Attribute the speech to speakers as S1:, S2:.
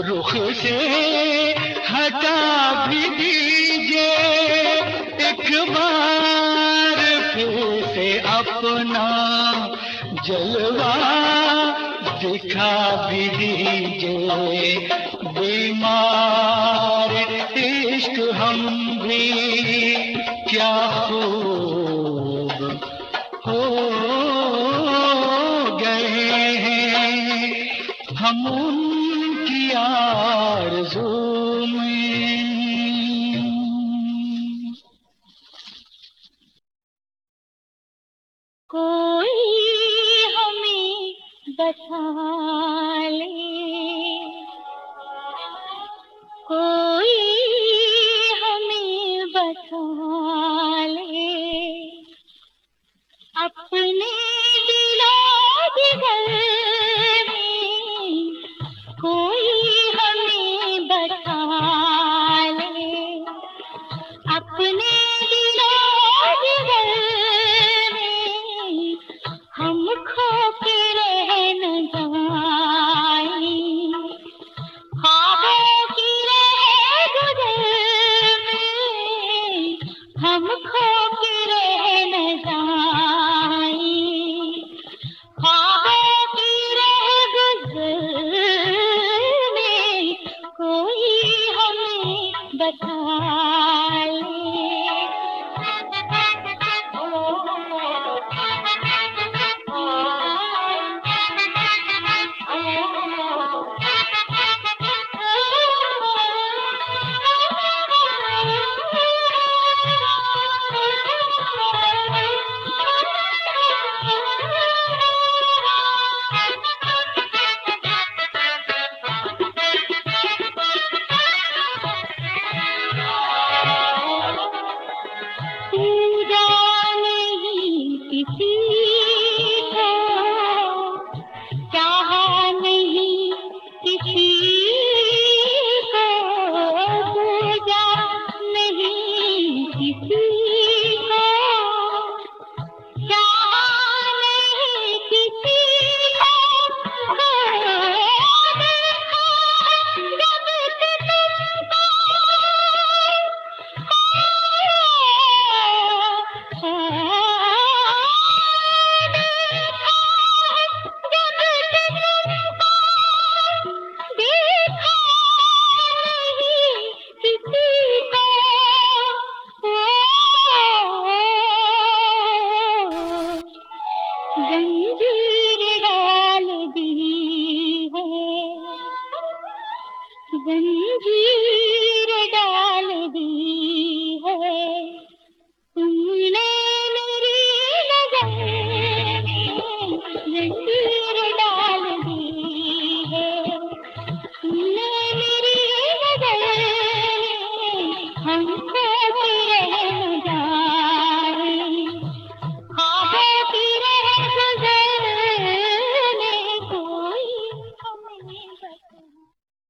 S1: रुख से हटा भी दीजिए। एक बार फिर से अपना जलवा दिखा भी दीजिए। बीमार इश्क हम भी क्या हो गए हैं। हम आरज़ू
S2: कोई हमें बसा ले। कोई हमें बसा ले। अपने दिलों जिगर में जंजीर डाल दी है। तुमने मेरी नज़र जंजीर डाल दी है। तुमने मेरी नज़र हमको